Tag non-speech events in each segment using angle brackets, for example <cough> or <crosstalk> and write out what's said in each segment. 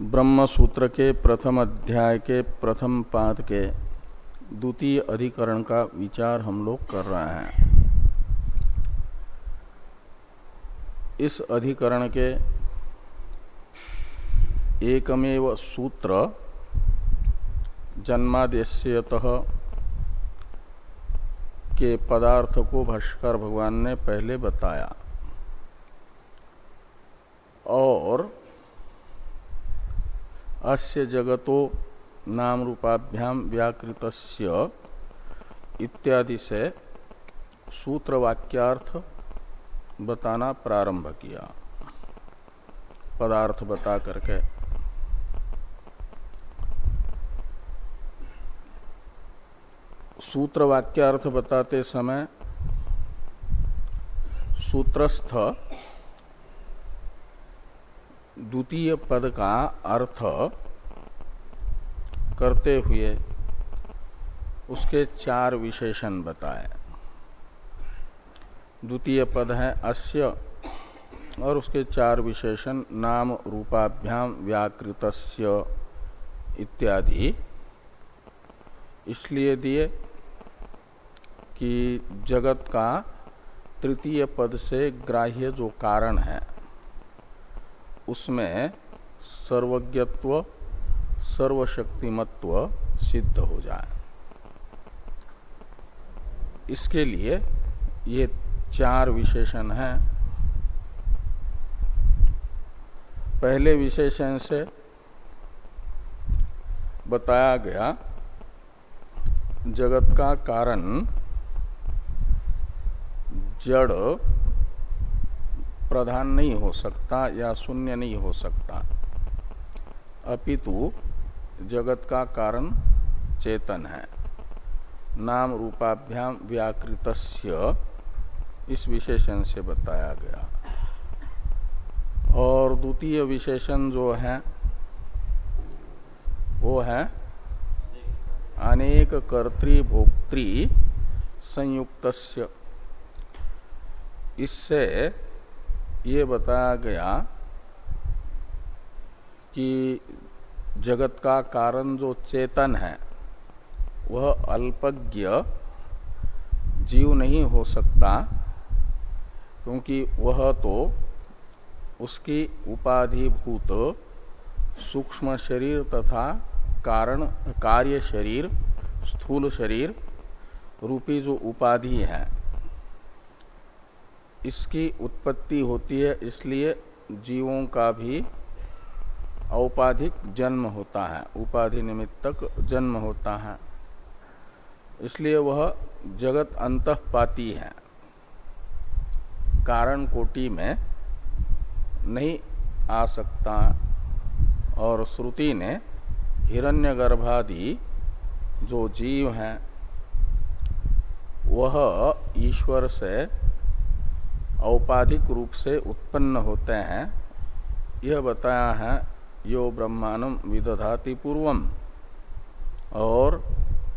ब्रह्म सूत्र के प्रथम अध्याय के प्रथम पाद के द्वितीय अधिकरण का विचार हम लोग कर रहे हैं। इस अधिकरण के एकमेव सूत्र जन्मादेशत के पदार्थ को भाष्कर भगवान ने पहले बताया। और अस्य जगतो नाम रूपाभ्याम व्याकृत इत्यादि से सूत्र वाक्यार्थ बताना प्रारंभ किया। पदार्थ बता करके। सूत्र वाक्यार्थ बताते समय सूत्रस्थ द्वितीय पद का अर्थ करते हुए उसके चार विशेषण बताए। द्वितीय पद है अस्य और उसके चार विशेषण नाम रूपाभ्याम व्याकृत इत्यादि। इसलिए दिए कि जगत का तृतीय पद से ग्राह्य जो कारण है उसमें सर्वज्ञत्व, सर्वशक्तिमत्व सिद्ध हो जाए। इसके लिए ये चार विशेषण हैं। पहले विशेषण से बताया गया, जगत का कारण जड़ प्रधान नहीं हो सकता या शून्य नहीं हो सकता। अपितु जगत का कारण चेतन है। नाम रूपाभ्याम व्याकृत इस विशेषण से बताया गया। और द्वितीय विशेषण जो है, वो है अनेक कर्तृभोक्तृ संयुक्त इससे ये बताया गया कि जगत का कारण जो चेतन है, वह अल्पज्ञ जीव नहीं हो सकता, क्योंकि वह तो उसकी उपाधिभूत सूक्ष्म शरीर तथा कारण, कार्य शरीर, स्थूल शरीर रूपी जो उपाधि है। इसकी उत्पत्ति होती है, इसलिए जीवों का भी औपाधिक जन्म होता है, उपाधि निमित्तक जन्म होता है। इसलिए वह जगत अंतपाती है। कारण कोटि में नहीं आ सकता और श्रुति ने हिरण्यगर्भादि जो जीव हैं, वह ईश्वर से औपाधिक रूप से उत्पन्न होते हैं। यह बताया है यो ब्रह्मांडम विदधाति पूर्वम। और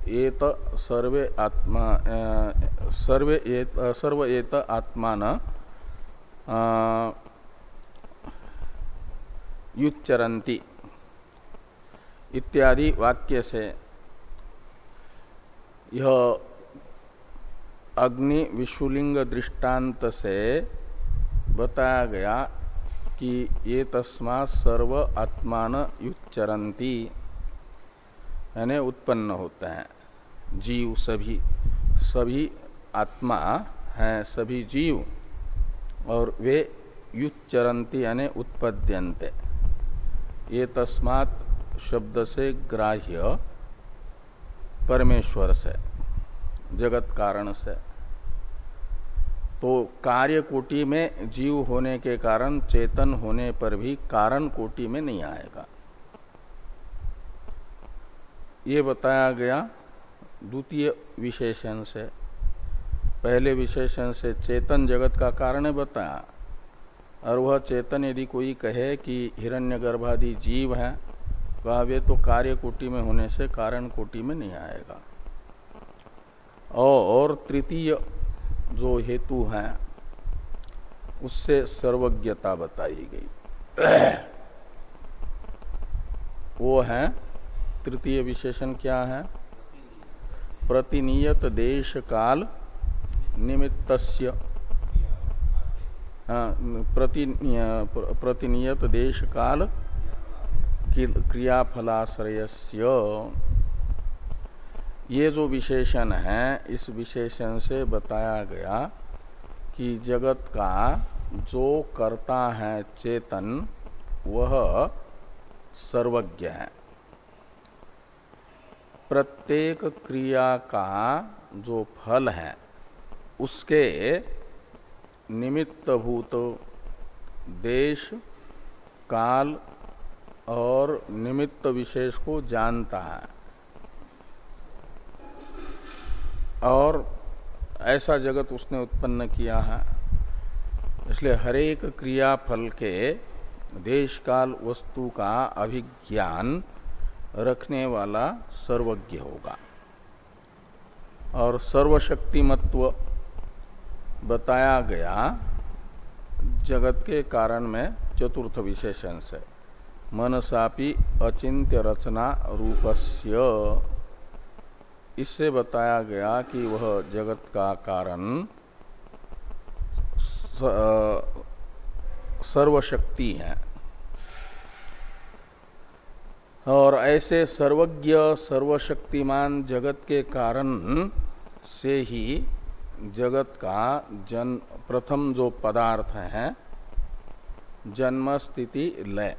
एत सर्वे आत्मा सर्वे एत, सर्व एत आत्मान युच्चरंती इत्यादि वाक्य से। यह अग्नि विश्वलिंग दृष्टांत से बताया गया कि ये तस्मा सर्व आत्मान युच्चरंती यानी उत्पन्न होते हैं। जीव सभी सभी आत्मा हैं, सभी जीव, और वे युच्चरंती यानी उत्पद्यंते ये तस्मात शब्द से ग्राह्य परमेश्वर से, जगत कारण से। तो कार्य कोटि में जीव होने के कारण चेतन होने पर भी कारण कोटि में नहीं आएगा। ये बताया गया द्वितीय विशेषण से। पहले विशेषण से चेतन जगत का कारण बताया। और वह चेतन यदि कोई कहे कि हिरण्य गर्भादि जीव है वह वे तो कार्य कोटि में होने से कारण कोटि में नहीं आएगा। और तृतीय जो हेतु है, उससे सर्वज्ञता बताई गई। वो है, तृतीय विशेषण क्या है? प्रतिनियत देश काल निमित्तस्य। प्रतिनियत देश काल, क्रियाफलाश्रयस्य। ये जो विशेषण है, इस विशेषण से बताया गया कि जगत का जो करता है चेतन, वह सर्वज्ञ है। प्रत्येक क्रिया का जो फल है, उसके निमित्तभूत देश, काल और निमित्त विशेष को जानता है। और ऐसा जगत उसने उत्पन्न किया है। इसलिए हरेक क्रिया फल के देश काल वस्तु का अभिज्ञान रखने वाला सर्वज्ञ होगा। और सर्वशक्तिमत्व बताया गया जगत के कारण में चतुर्थ विशेषण से। मनसापि अचिंत्य रचना रूपस्य इससे बताया गया कि वह जगत का कारण सर्वशक्ति है। और ऐसे सर्वज्ञ, सर्वशक्तिमान जगत के कारण से ही जगत का जन, प्रथम जो पदार्थ है जन्म स्थिति लय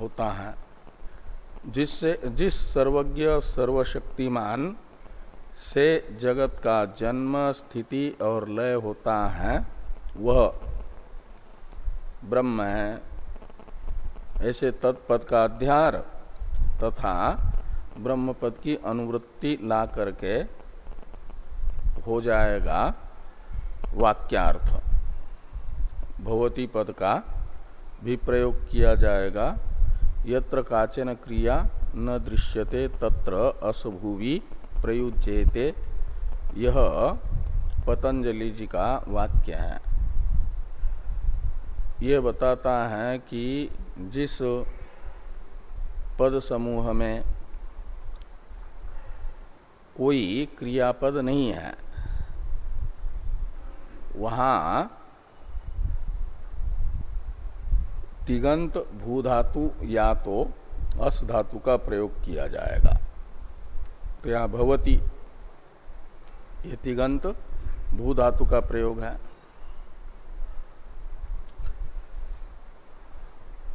होता है। जिससे, जिस सर्वज्ञ सर्वशक्तिमान से जगत का जन्म, स्थिति और लय होता है, वह ब्रह्म है। ऐसे तत्पद का अध्यार तथा ब्रह्म पद की अनुवृत्ति ला करके हो जाएगा वाक्यार्थ। भगवती पद का भी प्रयोग किया जाएगा। यत्र काचन क्रिया न दृश्यते तत्र असभुवि प्रयुज्यते। यह पतंजलि जी का वाक्य है। ये बताता है कि जिस पद समूह में कोई क्रियापद नहीं है, वहाँ तिगंत भूधातु या तो अस धातु का प्रयोग किया जाएगा। तो यहाँ भवती, ये तिगंत भूधातु का प्रयोग है।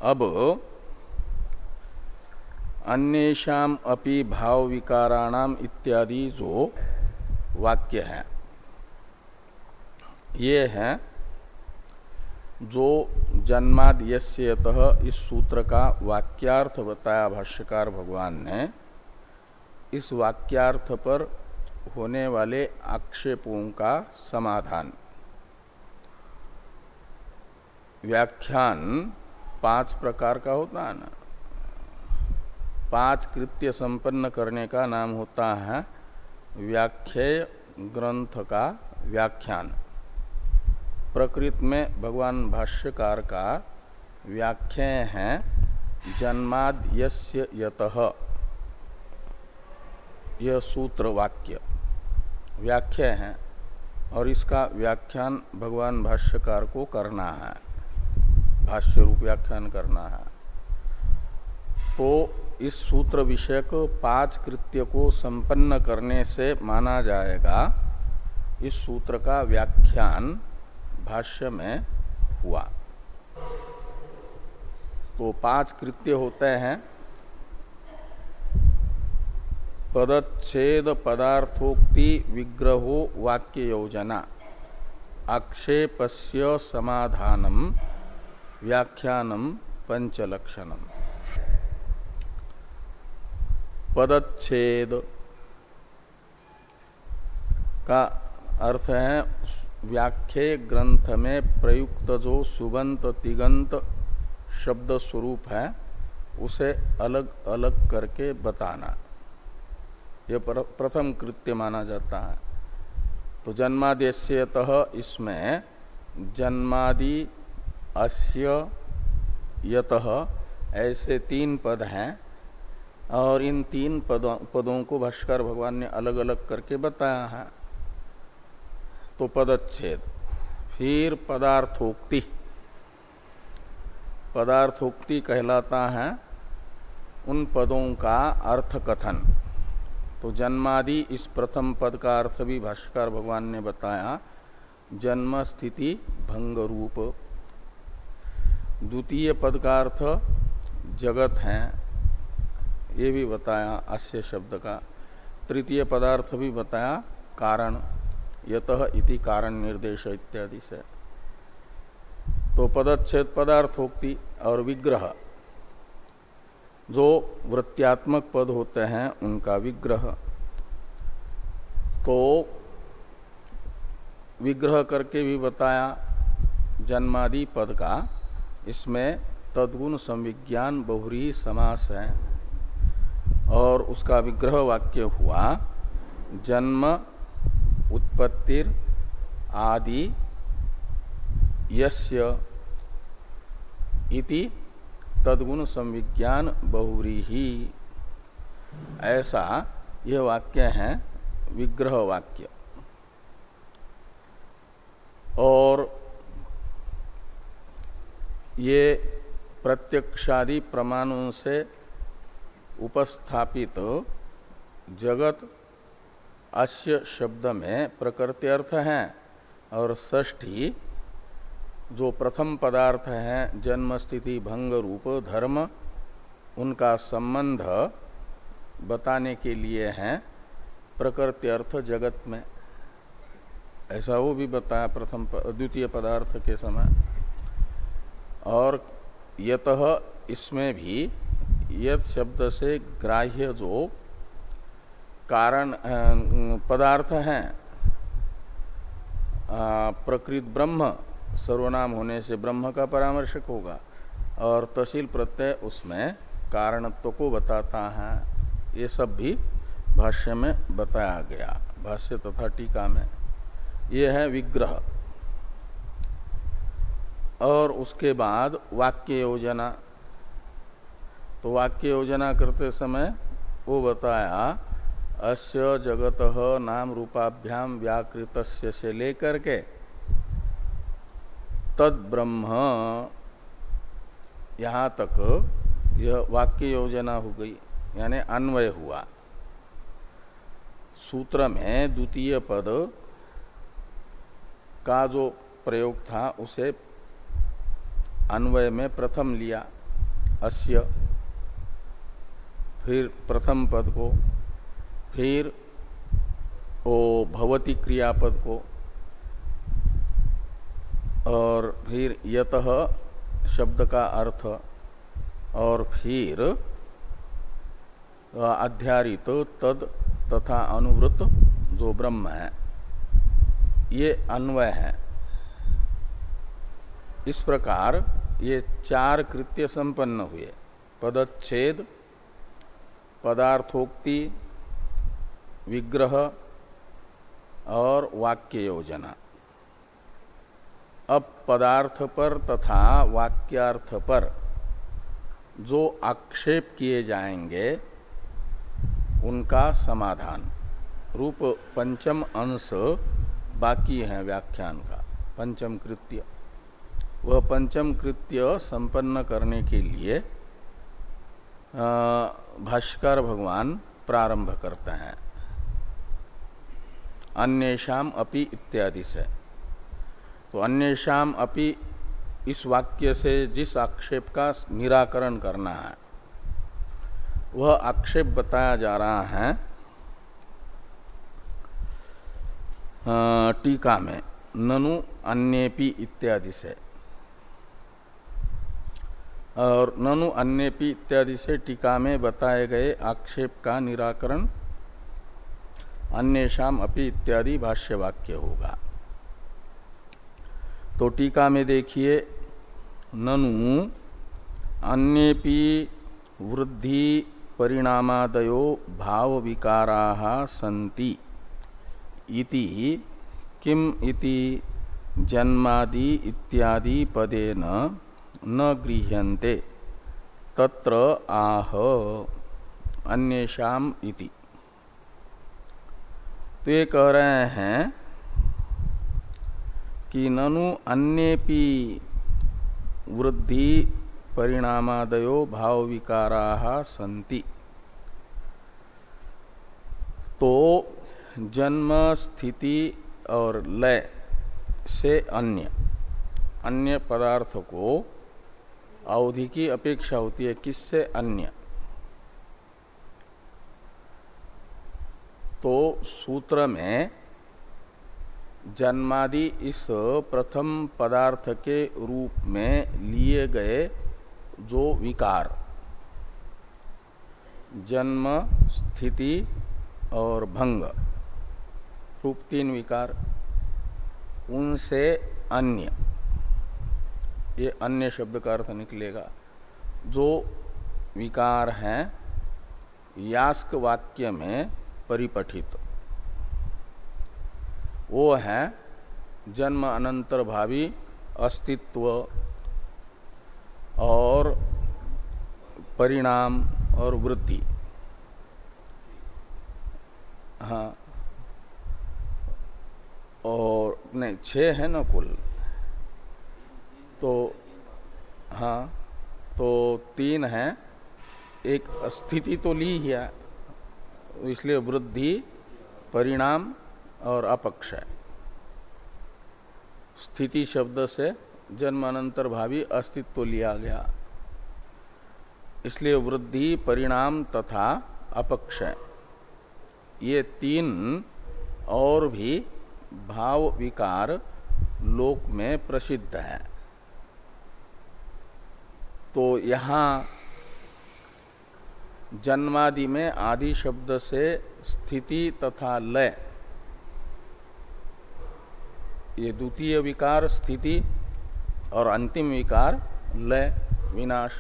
अब अन्येषाम अपि भाव विकाराणाम इत्यादि जो वाक्य है, ये है जो जन्माद इस सूत्र का वाक्यार्थ बताया भाष्यकार भगवान ने, इस वाक्यार्थ पर होने वाले आक्षेपों का समाधान। व्याख्यान पाँच प्रकार का होता है ना। पाँच कृत्य संपन्न करने का नाम होता है व्याख्य ग्रंथ का व्याख्यान। प्रकृत में भगवान भाष्यकार का व्याख्या है जन्माद यस्य यत। यह सूत्र वाक्य, व्याख्या है, और इसका व्याख्यान भगवान भाष्यकार को करना है भाष्य रूप व्याख्यान करना है। तो इस सूत्र विषयक पाँच कृत्य को संपन्न करने से माना जाएगा, इस सूत्र का व्याख्यान भाष्य में हुआ। तो पाँच कृत्य होते हैं। पदच्छेद पदार्थोक्ति विग्रहो वाक्य योजना। आक्षेपस्य समाधानम, व्याख्यानम, पंचलक्षणम। पदच्छेद का अर्थ है व्याख्ये ग्रंथ में प्रयुक्त जो सुबंत तिगंत शब्द स्वरूप है उसे अलग अलग करके बताना। यह प्रथम कृत्य माना जाता है। तो जन्मादेश्यत इसमें जन्मादि अस्य यत ऐसे तीन पद हैं और इन तीन पदों, पदों को भाष्कर भगवान ने अलग अलग करके बताया है। तो पदच्छेद फिर पदार्थोक्ति। पदार्थोक्ति कहलाता है उन पदों का अर्थ कथन तो जन्मादि इस प्रथम पद का अर्थ भी भाष्कर भगवान ने बताया, जन्म, स्थिति, भंग रूप। द्वितीय पद का अर्थ जगत है, ये भी बताया अस्य शब्द का। तृतीय पदार्थ भी बताया कारण। यत इति कारण निर्देश इत्यादि से। तो पदच्छेद पदार्थोक्ति और विग्रह, जो वृत्त्यात्मक पद होते हैं, उनका विग्रह। तो विग्रह करके भी बताया जन्मादि पद का, इसमें तदगुण संविज्ञान बहुरी समास है। और उसका विग्रह वाक्य हुआ, जन्म उत्पत्तिर आदि यस्य इति तदगुण संविज्ञान बहुरी ही ऐसा यह वाक्य है, विग्रह वाक्य। और ये प्रत्यक्षादि प्रमाणों से उपस्थापित जगत अस्य शब्द में प्रकृति अर्थ है और ष्ठी जो प्रथम पदार्थ है, जन्म, स्थिति, भंग, रूप, धर्म, उनका संबंध बताने के लिए है प्रकृति अर्थ जगत में। ऐसा वो भी बताया प्रथम द्वितीय पदार्थ के समय। और यत इसमें भी यत शब्द से ग्राह्य जो कारण पदार्थ है। प्रकृत ब्रह्म सर्वनाम होने से ब्रह्म का परामर्शक होगा और तहसील प्रत्यय उसमें कारणत्व को बताता है। ये सब भी भाष्य में बताया गया। भाष्य तथा टीका में। ये है विग्रह। और उसके बाद वाक्य योजना। तो वाक्य योजना करते समय वो बताया अस्य जगत नाम रूपाभ्याम व्याकृत से लेकर के तद ब्रह्म यहाँ तक यह वाक्य योजना हो गई, यानी अन्वय हुआ। सूत्र में द्वितीय पद का जो प्रयोग था, उसे अन्वय में प्रथम लिया। अस्य फिर प्रथम पद को फिर ओ भवती क्रियापद को और फिर यत शब्द का अर्थ और फिर अध्यारित तद तथा अनुवृत जो ब्रह्म है, ये अन्वय है। इस प्रकार ये चार कृत्य संपन्न हुए। पदच्छेद, पदार्थोक्ति विग्रह और वाक्य योजना अब पदार्थ पर तथा वाक्यार्थ पर जो आक्षेप किए जाएँगे, उनका समाधान। रूप पंचम अंश बाकी है व्याख्यान का, पंचम कृत्य। वह पंचम कृत्य संपन्न करने के लिए भाष्कर भगवान प्रारंभ करते हैं। अन्येषाम अपि इत्यादि से। तो अन्येषाम अपि इस वाक्य से जिस आक्षेप का निराकरण करना है, वह आक्षेप बताया जा रहा है टीका में, ननु अन्यपि इत्यादि से। और ननु अन्यपि इत्यादि से टीका में बताए गए आक्षेप का निराकरण अन्येषाम अपि इत्यादि भाष्य वाक्य होगा। तो टीका में देखिए, ननु अन्यपि वृद्धि परिणामादयो भाव विकारा सन्ति इति किम इति जन्मादि इत्यादि पदेन न गृह्यन्ते, तत्र आह अन्य शाम इति। तो ये कह रहे हैं कि ननु अन्यपि वृद्धि परिणामादयो भाव विकारा संति तो जन्म, स्थिति और लय से अन्य अन्य पदार्थ को, अवधि की अपेक्षा होती है किससे? अन्य। तो सूत्र में जन्मादि इस प्रथम पदार्थ के रूप में लिए गए जो विकार, जन्म, स्थिति और भंग, रूप तीन विकार, उनसे अन्य, ये अन्य शब्द का अर्थ निकलेगा, जो विकार हैं, यास्क वाक्य में परिपठित। वो है जन्म अनंतर भावी अस्तित्व और परिणाम और वृद्धि हाँ। और नहीं, छह है ना कुल। तो हाँ तो तीन है। एक स्थिति तो ली है। इसलिए वृद्धि, परिणाम और अपक्ष है स्थिति शब्द से जन्मानंतर भावी अस्तित्व लिया गया। इसलिए वृद्धि, परिणाम तथा अपक्ष ये तीन और भी भाव विकार लोक में प्रसिद्ध है। तो यहाँ जन्मादि में आदि शब्द से स्थिति तथा लय। ये द्वितीय विकार स्थिति और अंतिम विकार लय, विनाश।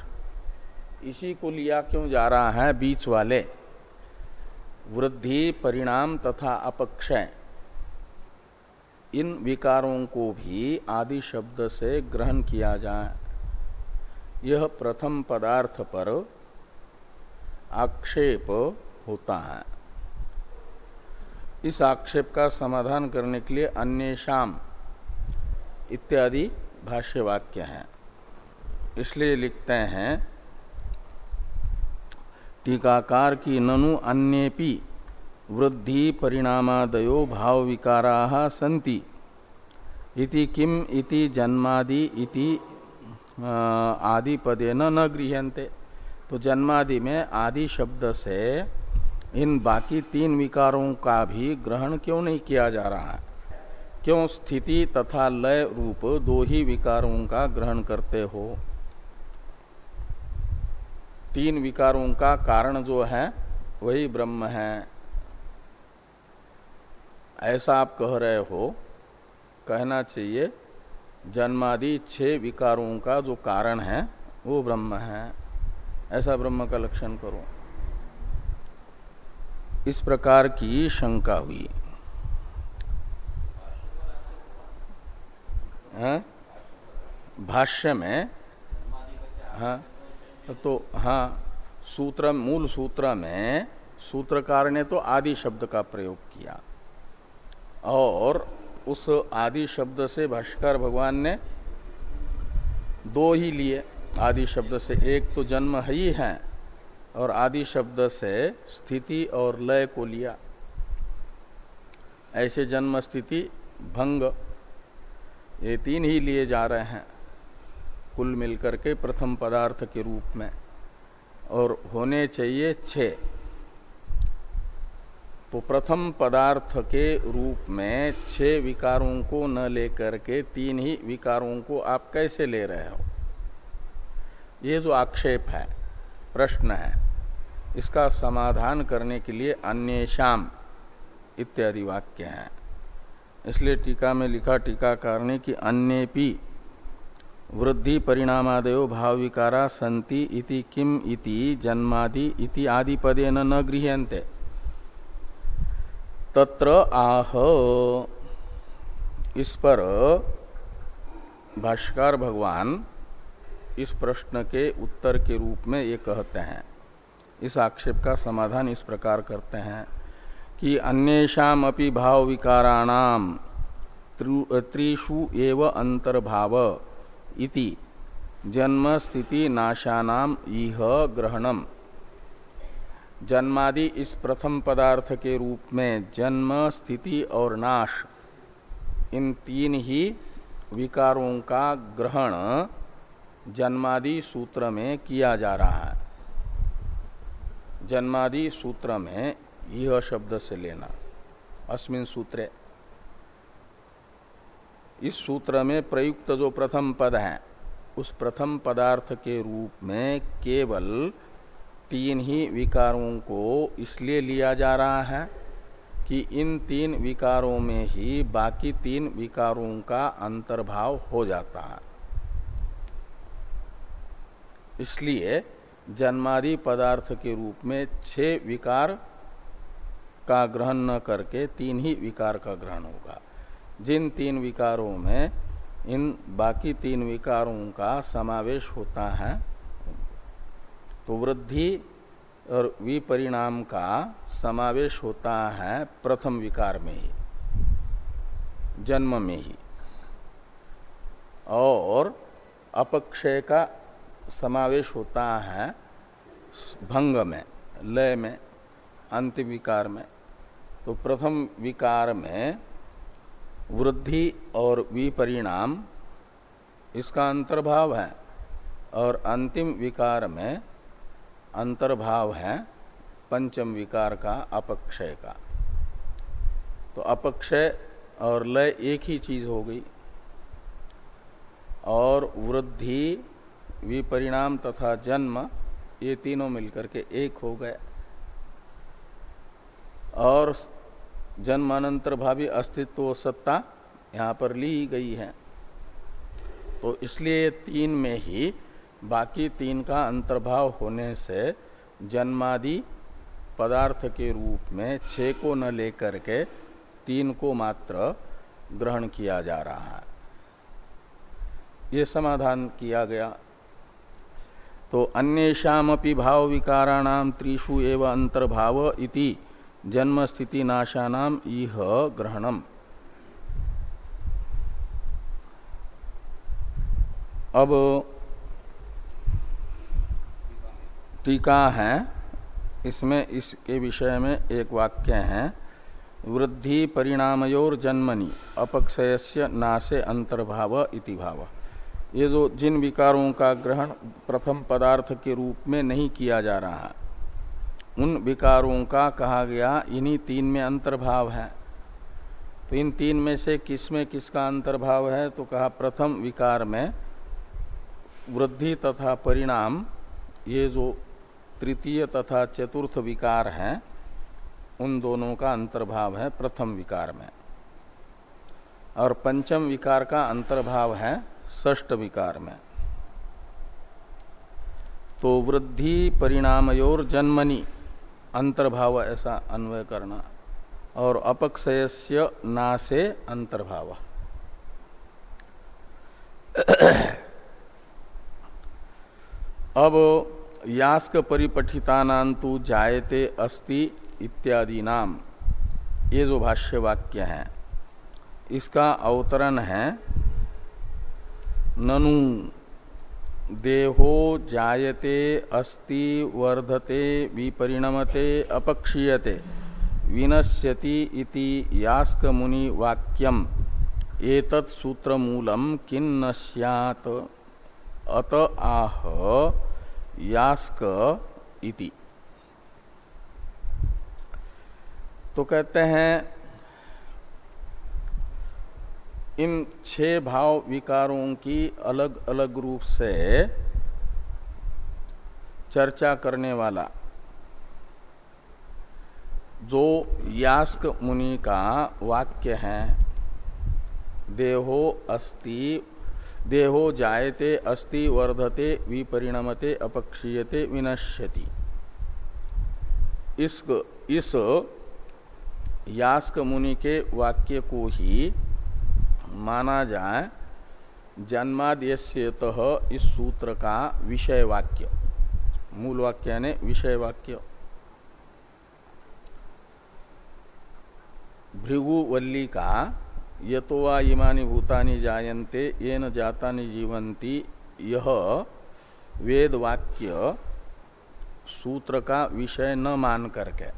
इसी को लिया क्यों जा रहा है बीच वाले? वृद्धि, परिणाम तथा अपक्षय। इन विकारों को भी आदि शब्द से ग्रहण किया जाए। यह प्रथम पदार्थ पर आक्षेप होता है। इस आक्षेप का समाधान करने के लिए अन्य शाम इत्यादि भाष्य वाक्य हैं। इसलिए लिखते हैं, टीकाकार की ननु अन्यपि वृद्धि परिणामादयो भाव विकारा सन्ति। इति किम इति जन्मादि इति आदि पदे न गृहते तो जन्मादि में आदि शब्द से इन बाकी तीन विकारों का भी ग्रहण क्यों नहीं किया जा रहा? है क्यों स्थिति तथा लय रूप दो ही विकारों का ग्रहण करते हो? तीन विकारों का कारण जो है, वही ब्रह्म है। ऐसा आप कह रहे हो, कहना चाहिए, जन्मादि छह विकारों का जो कारण है, वो ब्रह्म है। ऐसा ब्रह्म का लक्षण करो। इस प्रकार की शंका हुई। है? भाष्य में हाँ तो हाँ सूत्र, मूल सूत्र में सूत्रकार ने तो आदि शब्द का प्रयोग किया। और उस आदि शब्द से भाष्कर भगवान ने दो ही लिए। आदि शब्द से एक तो जन्म है ही है, और आदि शब्द से स्थिति और लय को लिया। ऐसे जन्म स्थिति, भंग, ये तीन ही लिए जा रहे हैं, कुल मिलकर के प्रथम पदार्थ के रूप में, और होने चाहिए छह। तो प्रथम पदार्थ के रूप में छह विकारों को न लेकर के तीन ही विकारों को आप कैसे ले रहे हो? ये जो आक्षेप है, प्रश्न है, इसका समाधान करने के लिए अन्य शाम इत्यादि वाक्य हैं। इसलिए टीका में लिखा टीकाकार ने कि अन्य वृद्धि परिणामादयो भाव विकारा संति इति किम इति जन्मादि इति आदि पदे न गृह्यंते तत्र आह, इस पर भाष्कर भगवान इस प्रश्न के उत्तर के रूप में ये कहते हैं। इस आक्षेप का समाधान इस प्रकार करते हैं कि अन्येषाम भाव विकाराणाम त्रिषु एव अंतर्भाव इति जन्म स्थिति नाशानाम इह ग्रहणम। जन्मादि इस प्रथम पदार्थ के रूप में जन्म, स्थिति और नाश इन तीन ही विकारों का ग्रहण जन्मादि सूत्र में किया जा रहा है। जन्मादि सूत्र में यह शब्द से लेना। अस्मिन सूत्रे। इस सूत्र में प्रयुक्त जो प्रथम पद है, उस प्रथम पदार्थ के रूप में केवल तीन ही विकारों को इसलिए लिया जा रहा है कि इन तीन विकारों में ही बाकी तीन विकारों का अंतर्भाव हो जाता है। इसलिए जन्मादि पदार्थ के रूप में छह विकार का ग्रहण न करके तीन ही विकार का ग्रहण होगा। जिन तीन विकारों में इन बाकी तीन विकारों का समावेश होता है तो वृद्धि और विपरिणाम का समावेश होता है प्रथम विकार में ही, जन्म में ही। और अपक्षय का समावेश होता है भंग में, लय में, अंतिम विकार में। तो प्रथम विकार में वृद्धि और विपरिणाम इसका अंतर्भाव है और अंतिम विकार में अंतर्भाव है पंचम विकार का अपक्षय का। तो अपक्षय और लय एक ही चीज़ हो गई और वृद्धि विपरिणाम तथा जन्म, ये तीनों मिलकर के एक हो गए। और जन्मानंतर भावी अस्तित्व सत्ता यहाँ पर ली गई है। तो इसलिए तीन में ही बाकी तीन का अंतर्भाव होने से जन्मादि पदार्थ के रूप में छह को न लेकर के तीन को मात्र ग्रहण किया जा रहा है। ये समाधान किया गया। तो अन्येषापि भाव विकाराणाम त्रिषु एवं अंतर्भाव इति जन्म स्थिति नाशानाम इह ग्रहणम। अब टीका है, इसमें इसके विषय में एक वाक्य है, वृद्धि परिणामयोर जन्मनि अपक्षयस्य नासे अंतर्भाव इति भाव। ये जो जिन विकारों का ग्रहण प्रथम पदार्थ के रूप में नहीं किया जा रहा, उन विकारों का कहा गया, इन्हीं तीन में अंतर्भाव है। तो इन तीन में से किसमें किसका अंतर्भाव है तो कहा प्रथम विकार में वृद्धि तथा परिणाम, ये जो तृतीय तथा चतुर्थ विकार हैं, उन दोनों का अंतर्भाव है प्रथम विकार में। और पंचम विकार का अंतर्भाव है ष्ट विकार में। तो वृद्धि परिणामयोर जन्मनी अंतर्भाव ऐसा अन्वय करना, और अपक्षयस्य नासे अंतर्भाव। अब यास्क परिपठितानांतु जायते अस्ति इत्यादि नाम ये जो भाष्य वाक्य है, इसका अवतरण है ननु देहो जायते अस्ति वर्धते विपरिणमते अपक्षीयते। विनश्यति इति यास्क मुनि वाक्यम एतत् सूत्र मूलम किन्न स्यात्? अत आह यास्क इति। तो कहते हैं इन छह भाव विकारों की अलग अलग रूप से चर्चा करने वाला जो यास्क मुनि का वाक्य है, देहो अस्ति, देहो जायते अस्ति, वर्धते, विपरिणमते, अपक्षीयते, विनश्यति। इस इस यास्क मुनि के वाक्य को ही माना जाए जन्माद्यत इस सूत्र का विषय वाक्य, मूल वाक्य यानी विषय वाक्य। भृगुवल्ली का, यतो वा इमानी भूतानि जायन्ते ये न जाता जीवंती यह वेद वाक्य सूत्र का विषय न मान करके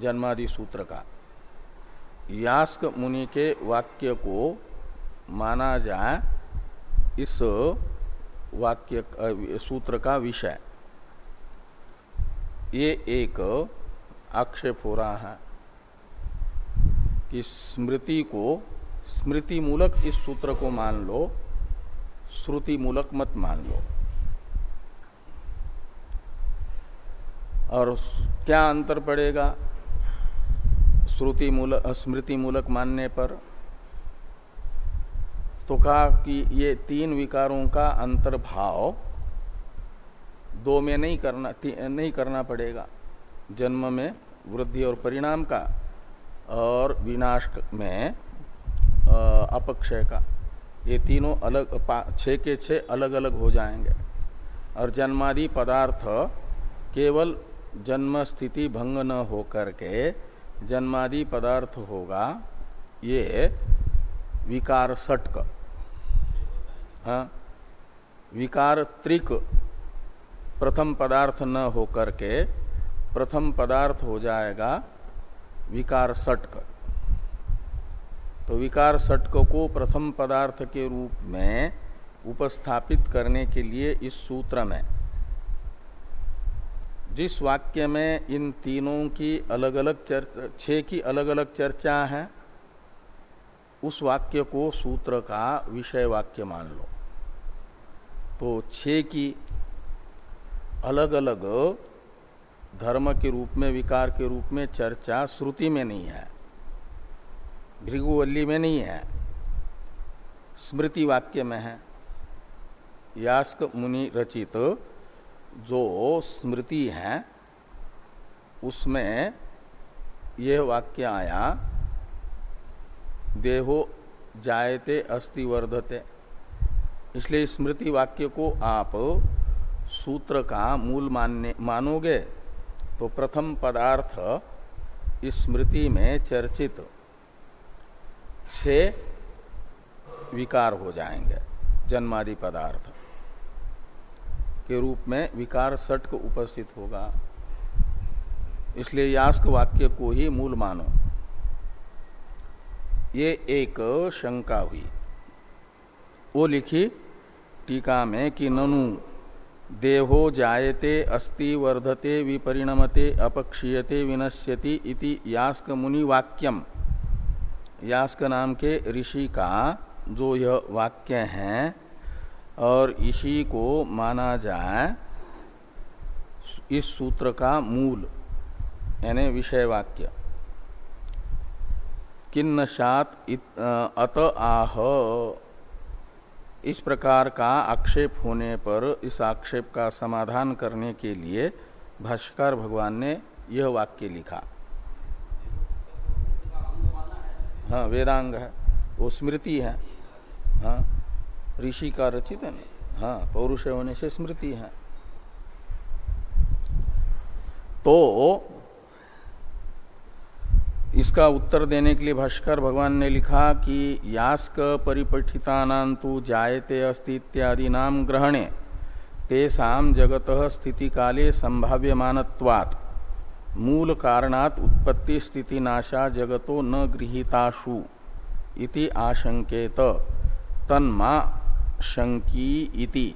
जन्मादि सूत्र का। यास्क मुनि के वाक्य को माना जाए इस वाक्य सूत्र का विषय। ये एक आक्षेप हो रहा है कि स्मृति को स्मृति मूलक इस सूत्र को मान लो श्रुति मूलक मत मान लो। और क्या अंतर पड़ेगा? श्रुति मूलक स्मृति मूलक मानने पर तो कहा कि ये तीन विकारों का अंतर्भाव दो में नहीं करना नहीं करना पड़ेगा। जन्म में वृद्धि और परिणाम का और विनाश में अपक्षय का। ये तीनों अलग छह के छह अलग अलग हो जाएँगे। और जन्मादि पदार्थ केवल जन्म, स्थिति, भंग न होकर करके जन्मादि पदार्थ होगा, ये विकार सटक हाँ विकार त्रिक, प्रथम पदार्थ न होकर के प्रथम पदार्थ हो जाएगा विकार सटक तो विकार सटक को प्रथम पदार्थ के रूप में उपस्थापित करने के लिए इस सूत्र में जिस वाक्य में इन तीनों की अलग अलग चर्चा, छह की अलग अलग चर्चा है, उस वाक्य को सूत्र का विषय वाक्य मान लो। तो छह की अलग अलग धर्म के रूप में, विकार के रूप में चर्चा श्रुति में नहीं है, भृगुवल्ली में नहीं है, स्मृति वाक्य में है। यास्क मुनि रचित जो स्मृति है, उसमें यह वाक्य आया, देहो जायते अस्ति वर्धते। इसलिए स्मृति वाक्य को आप सूत्र का मूल मानने, मानोगे तो प्रथम पदार्थ इस स्मृति में चर्चित छह विकार हो जाएँगे, जन्मादि पदार्थ। के रूप में विकार सटक उपस्थित होगा। इसलिए यास्क वाक्य को ही मूल मानो। ये एक शंका हुई। वो लिखी, टीका में कि ननु, देहो जायते, अस्ति वर्धते, विपरिणमते, अपक्षीयते, विनश्यति इति यास्क मुनि वाक्यम। यास्क नाम के ऋषि का जो यह वाक्य है और इसी को माना जाए, इस सूत्र का मूल, यानी विषय वाक्य। किन्न शात अत आह। इस प्रकार का आक्षेप होने पर, इस आक्षेप का समाधान करने के लिए भाष्कर भगवान ने यह वाक्य लिखा। हाँ वेदांग है। वो स्मृति है। हाँ। ऋषि का रचित है हाँ पौरुष होने से स्मृति है। तो इसका उत्तर देने के लिए भाष्कर भगवान ने लिखा कि यास्क परिपठितानांतु जायते अस्ति इत्यादि नाम ग्रहणे तेषाम जगत स्थिति काले संभाव्यमानत्वात् मूल कारणात उत्पत्ति स्थिति नाशा जगतो न गृहीताशु इति आशंकेत। तन्मा शंकी इति।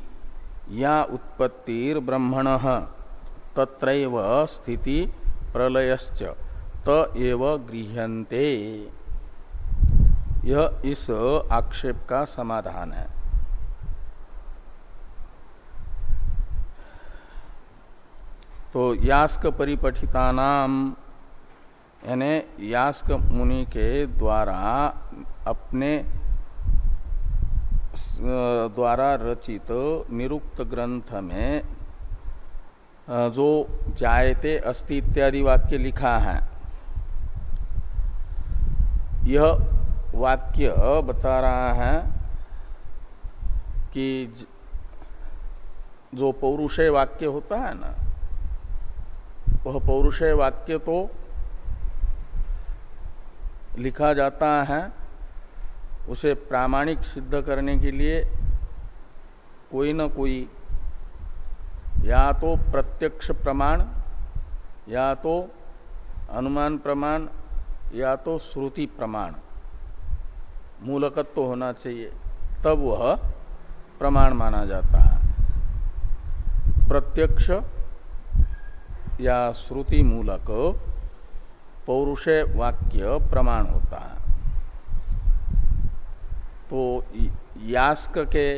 या उत्पत्तिर्ब्रह्मण। तत्रैव स्थिति प्रलयश्च। एव गृहते यह इस आक्षेप का समाधान है। तो यास्क परिपठिता नाम यानी यास्क मुनि के द्वारा अपने द्वारा रचित निरुक्त ग्रंथ में जो जायते अस्ति इत्यादि वाक्य लिखा है। यह वाक्य बता रहा है कि जो पौरुषय वाक्य होता है ना, वह पौरुषय वाक्य तो लिखा जाता है। उसे प्रामाणिक सिद्ध करने के लिए कोई न कोई, या तो प्रत्यक्ष प्रमाण, या तो अनुमान प्रमाण, या तो श्रुति प्रमाण। मूलकत्व तो होना चाहिए, तब वह प्रमाण माना जाता है। प्रत्यक्ष या श्रुति मूलक पौरुषे वाक्य प्रमाण होता है। तो यास्क के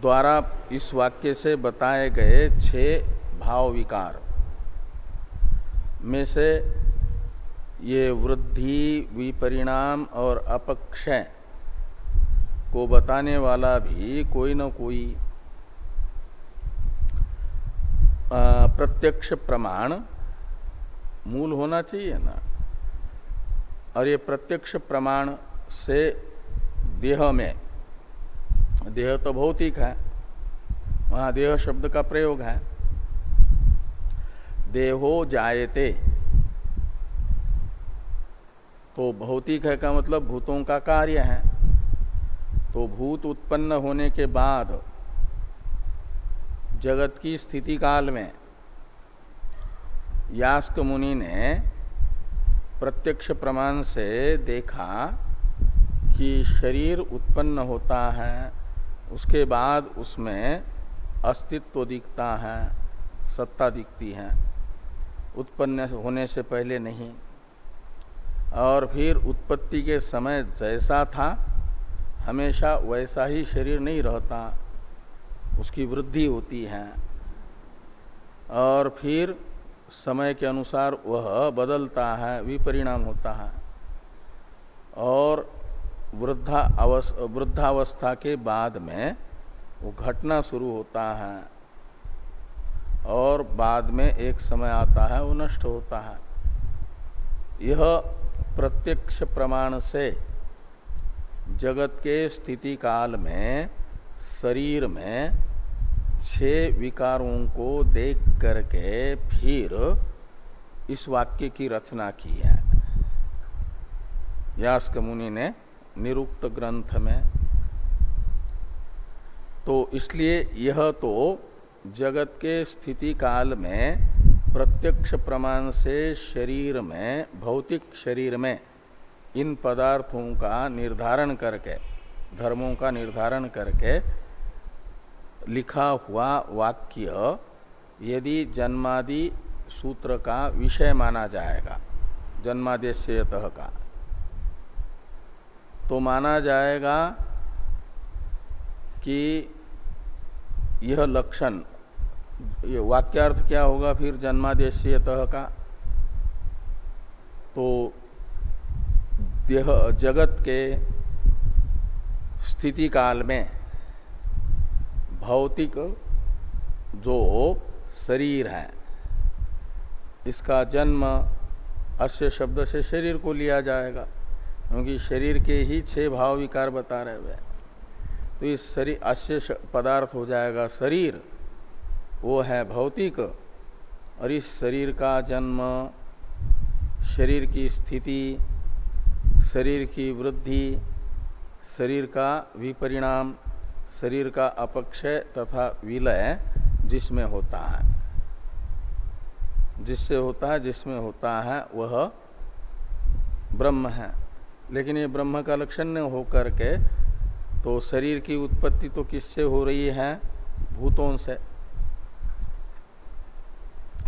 द्वारा इस वाक्य से बताए गए छह भाव विकार में से ये वृद्धि, विपरिणाम और अपक्षय को बताने वाला भी कोई न कोई प्रत्यक्ष प्रमाण मूल होना चाहिए ना। और ये प्रत्यक्ष प्रमाण से देह में, देह तो भौतिक है, वहाँ देह शब्द का प्रयोग है। देहो जायते तो भौतिक है का मतलब भूतों का कार्य है। तो भूत उत्पन्न होने के बाद जगत की स्थिति काल में, यास्क मुनि ने प्रत्यक्ष प्रमाण से देखा कि शरीर उत्पन्न होता है, उसके बाद उसमें अस्तित्व दिखता है, सत्ता दिखती है, उत्पन्न होने से पहले नहीं। और फिर उत्पत्ति के समय जैसा था, हमेशा वैसा ही शरीर नहीं रहता, उसकी वृद्धि होती है। और फिर समय के अनुसार वह बदलता है, विपरिणाम होता है। और वृद्धा वृद्धावस्था के बाद में वो घटना शुरू होता है और बाद में एक समय आता है, वो नष्ट होता है। यह प्रत्यक्ष प्रमाण से जगत के स्थिति काल में, शरीर में छह विकारों को देख करके फिर इस वाक्य की रचना की है। यास्क मुनि ने निरुक्त ग्रंथ में। तो इसलिए यह तो जगत के स्थिति काल में प्रत्यक्ष प्रमाण से शरीर में, भौतिक शरीर में इन पदार्थों का निर्धारण करके, धर्मों का निर्धारण करके लिखा हुआ वाक्य यदि जन्मादि सूत्र का विषय माना जाएगा, जन्मादेशयत का तो माना जाएगा कि यह लक्षण, ये वाक्यार्थ क्या होगा फिर जन्मादेशयत का? तो देह, जगत के स्थिति काल में भौतिक जो शरीर है, इसका जन्म अश्य शब्द से शरीर को लिया जाएगा, क्योंकि शरीर के ही छह भाव विकार बता रहे हुए तो इस शरीर अश्य पदार्थ हो जाएगा शरीर, वो है भौतिक, और इस शरीर का जन्म शरीर की स्थिति, शरीर की वृद्धि, शरीर का विपरिणाम शरीर का अपक्षय तथा विलय जिसमें होता है। जिससे होता है, जिसमें होता है, वह ब्रह्म है। लेकिन ये ब्रह्म का लक्षण न होकर के तो शरीर की उत्पत्ति तो किससे हो रही है? भूतों से।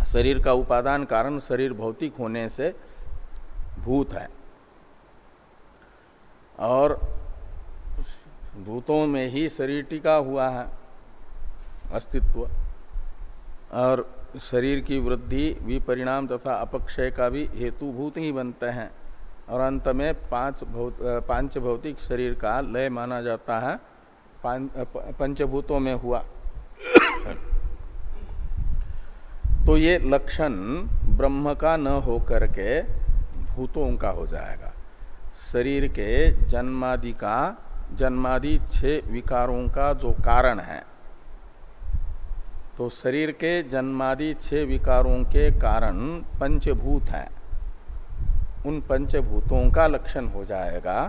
शरीर का उपादान कारण शरीर भौतिक होने से भूत है। और भूतों में ही शरीर टिका हुआ है अस्तित्व और शरीर की वृद्धि विपरिणाम तथा अपक्षय का भी हेतु भूत ही बनते हैं और अंत में पाँच भौत, पाँच भौतिक शरीर का लय माना जाता है पंचभूतों में हुआ। तो ये लक्षण ब्रह्म का न हो करके भूतों का हो जाएगा। शरीर के जन्मादि का जन्मादि छह विकारों का जो कारण है तो शरीर के जन्मादि छह विकारों के कारण पंचभूत हैं। उन पंचभूतों का लक्षण हो जाएगा,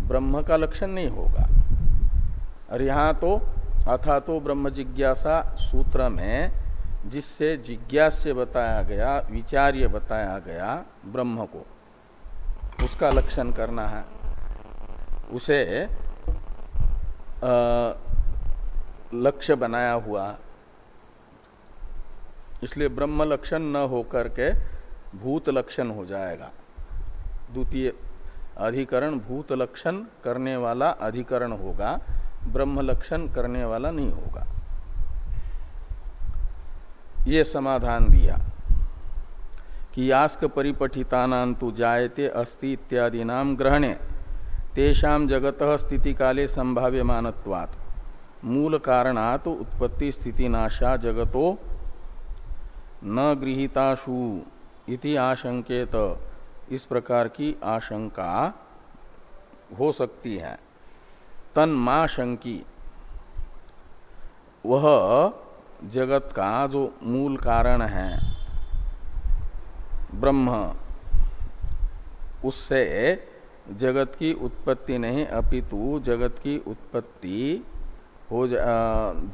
ब्रह्म का लक्षण नहीं होगा। और यहाँ तो अथा तो ब्रह्म जिज्ञासा सूत्र में जिससे जिज्ञास्य बताया गया, विचार्य बताया गया ब्रह्म को, उसका लक्षण करना है। उसे लक्ष्य बनाया हुआ। इसलिए ब्रह्म लक्षण न होकर के भूत लक्षण हो जाएगा। द्वितीय अधिकरण, भूत लक्षण करने वाला अधिकरण होगा। ब्रह्म लक्षण करने वाला नहीं होगा। ये समाधान दिया कि यास्क परिपठितानांतु जायते अस्ति इत्यादि नाम ग्रहणे। तेषाम जगत स्थिति काले संभाव्य मानत्वात् मूल कारणात उत्पत्ति, स्थिति, नाशा, जगतो न गृहिताशु इति आशंकेत। इस प्रकार की आशंका हो सकती है। तन माँ शंकी वह जगत का जो मूल कारण है, ब्रह्म, उससे जगत की उत्पत्ति नहीं, अपितु जगत की उत्पत्ति हो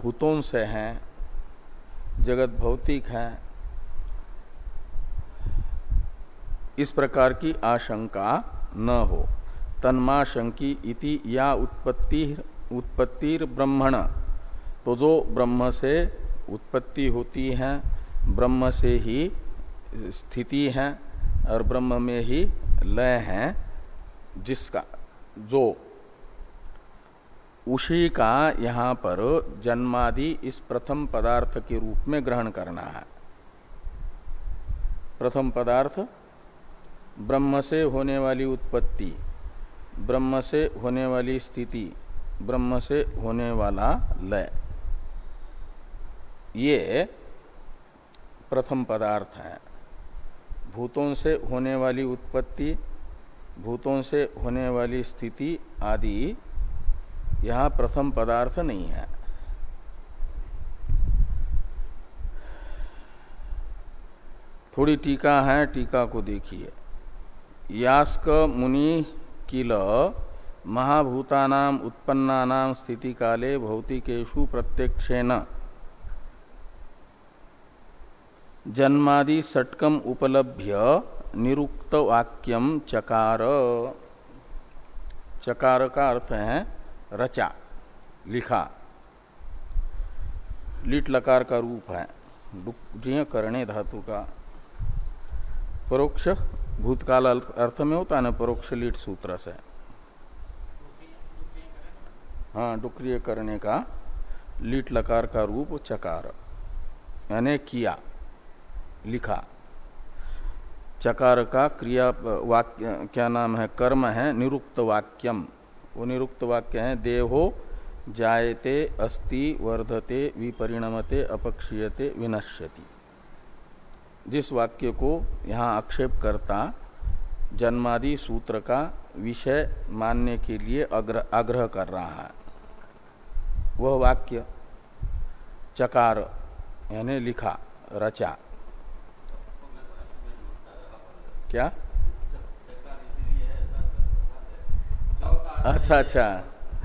भूतों से है, जगत भौतिक है। इस प्रकार की आशंका न हो। तन्माशंकी इति या उत्पत्ति उत्पत्तिर ब्रह्मण तो जो ब्रह्म से उत्पत्ति होती है, ब्रह्म से ही स्थिति है, और ब्रह्म में ही लय है। जिसका, जो उसी का यहाँ पर जन्मादि इस प्रथम पदार्थ के रूप में ग्रहण करना है। प्रथम पदार्थ, ब्रह्म से होने वाली उत्पत्ति, ब्रह्म से होने वाली स्थिति, ब्रह्म से होने वाला लय। ये प्रथम पदार्थ है। भूतों से होने वाली उत्पत्ति भूतों से होने वाली स्थिति आदि यहाँ प्रथम पदार्थ नहीं है। थोड़ी टीका है, टीका को देखिए। यास्क मुनि किल महाभूतानाम उत्पन्नानाम स्थिति काले भौतिकेशु प्रत्यक्षेन। जन्मादि षटकम उपलभ्य निरुक्त वाक्यम चकार। चकार का अर्थ है रचा, लिखा। लिट लकार का रूप है करणे धातु का। परोक्ष भूतकाल अर्थ में होता है ना, परोक्ष लीट सूत्र से। हाँ डुक्रिय करने का, लीट लकार का रूप चकार। यानी किया, लिखा। चकार का क्रिया, वाक्य, क्या नाम है, कर्म है, निरुक्त वाक्यम। वो निरुक्त वाक्य है, देहो, जायते, अस्ति, वर्धते, विपरिणमते, अपक्षीयते, विनश्यति। जिस वाक्य को यहाँ आक्षेप करता जन्मादि सूत्र का विषय मानने के लिए आग्रह कर रहा है। वह वाक्य, चकार, यानी लिखा, रचा। क्या? अच्छा अच्छा।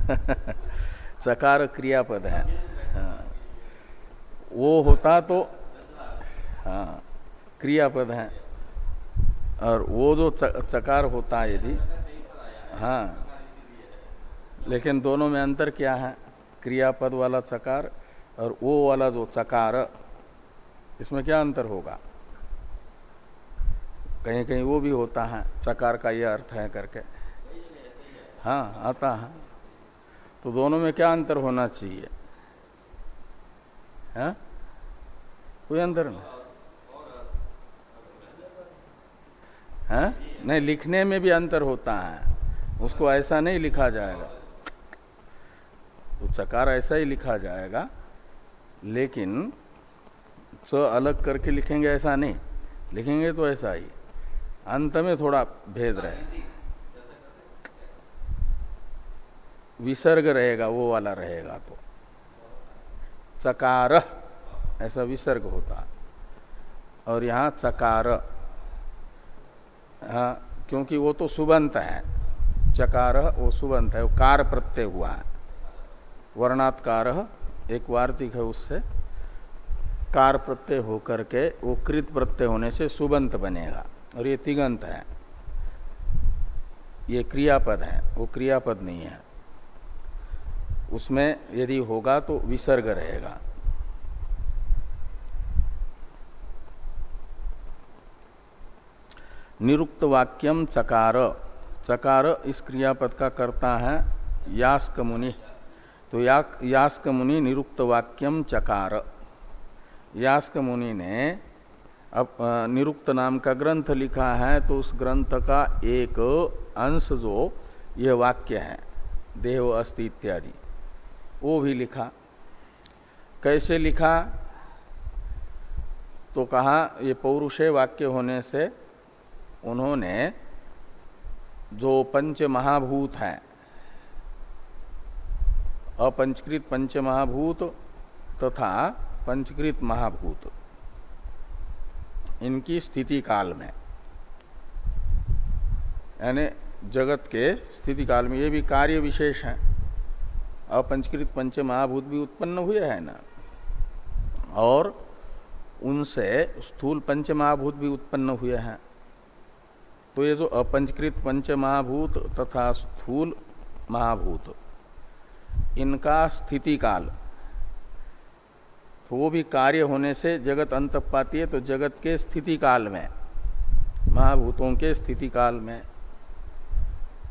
<laughs> चकार क्रियापद है। हाँ। वो होता तो हाँ क्रियापद है। और वो जो चकार होता है यदि हाँ। लेकिन दोनों में अंतर क्या है? क्रियापद वाला चकार और वो वाला जो चकार, इसमें क्या अंतर होगा? कहीं कहीं वो भी होता है। चकार का ये अर्थ है करके। हाँ आता है। तो दोनों में क्या अंतर होना चाहिए? है? हाँ? कोई अंतर नहीं। है? हाँ? नहीं, लिखने में भी अंतर होता है। उसको ऐसा नहीं लिखा जाएगा। तो चकार ऐसा ही लिखा जाएगा। लेकिन, स अलग करके लिखेंगे ऐसा नहीं। लिखेंगे तो ऐसा ही। अंत में थोड़ा भेद रहे। विसर्ग रहेगा, वो वाला रहेगा तो। चकार, ऐसा विसर्ग होता। और यहाँ चकार हाँ क्योंकि वो तो सुबंत है। चकार, वो सुबंत है, वो कार प्रत्यय हुआ है। वर्णात्कार, एक वार्तिक है उससे। कार प्रत्यय होकर के वो कृत प्रत्यय होने से सुबंत बनेगा। और ये तिगंत है। ये क्रियापद है वो क्रियापद नहीं है। उसमें यदि होगा तो विसर्ग रहेगा। निरुक्त वाक्यम चकार। चकार इस क्रियापद का करता है यास्क मुनि। तो या, यास्क मुनि निरुक्त वाक्यम चकार। यास्क मुनि ने अब निरुक्त नाम का ग्रंथ लिखा है तो उस ग्रंथ का एक अंश जो यह वाक्य है देव अस्ति इत्यादि, वो भी लिखा। कैसे लिखा? तो कहा, ये पौरुषे वाक्य होने से उन्होंने जो पंच महाभूत है, अपंचकृत पंच महाभूत तथा पंचकृत महाभूत इनकी स्थिति काल में। यानी जगत के स्थिति काल में ये भी कार्य विशेष है। अपंचकृत पंच महाभूत भी उत्पन्न हुए हैं ना। और उनसे स्थूल पंच महाभूत भी उत्पन्न हुए हैं। तो ये जो अपंचकृत पंच महाभूत तथा स्थूल महाभूत, इनका स्थिति काल तो वो भी कार्य होने से जगत अंत पाती है तो जगत के स्थिति काल में, महाभूतों के स्थिति काल में,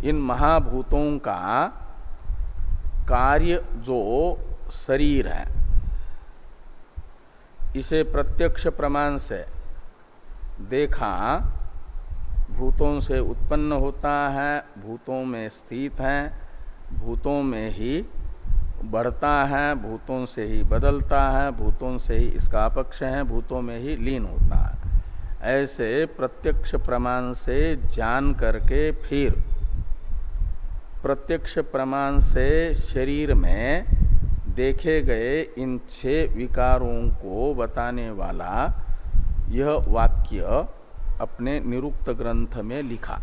इन महाभूतों का कार्य जो शरीर है, इसे प्रत्यक्ष प्रमाण से देखा, भूतों से उत्पन्न होता है, भूतों में स्थित है, भूतों में ही बढ़ता है, भूतों से ही बदलता है, भूतों से ही इसका अपक्ष है, भूतों में ही लीन होता है। ऐसे प्रत्यक्ष प्रमाण से जान करके फिर, प्रत्यक्ष प्रमाण से शरीर में देखे गए इन छह विकारों को बताने वाला यह वाक्य अपने निरुक्त ग्रंथ में लिखा।